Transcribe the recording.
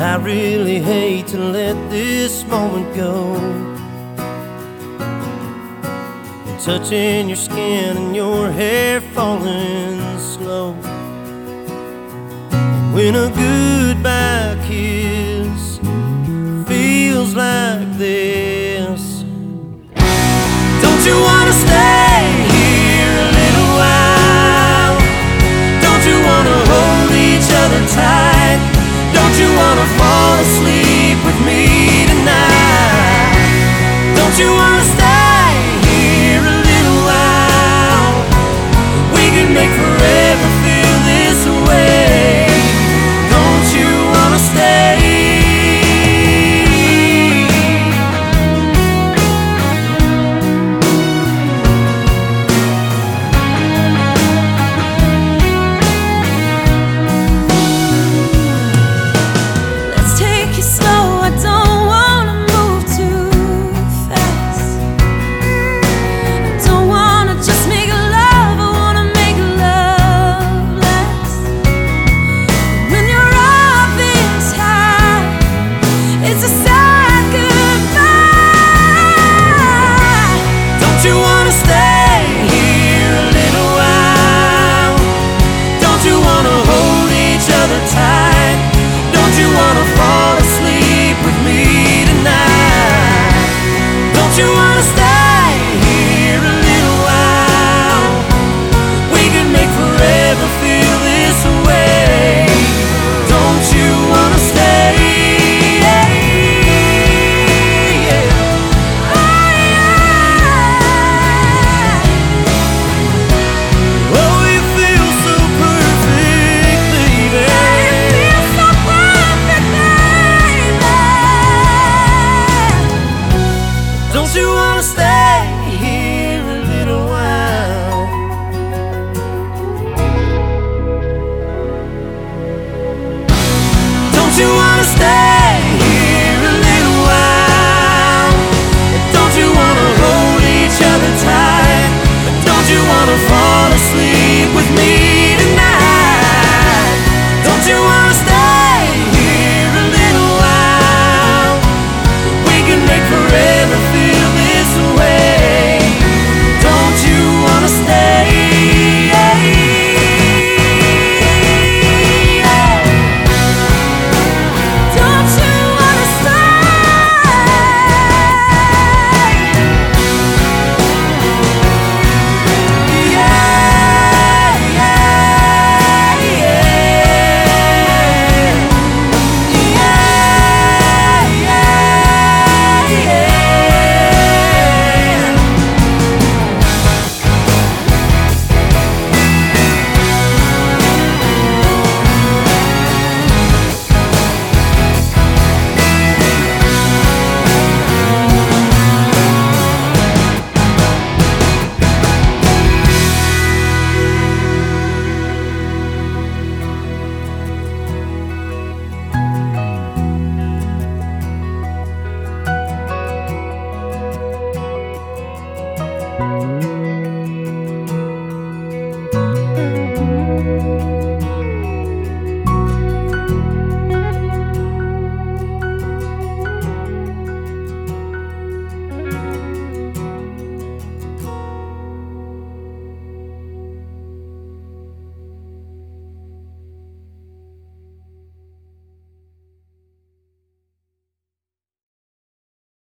I really hate to let this moment go. Touching your skin and your hair falling slow. When a goodbye kiss feels like this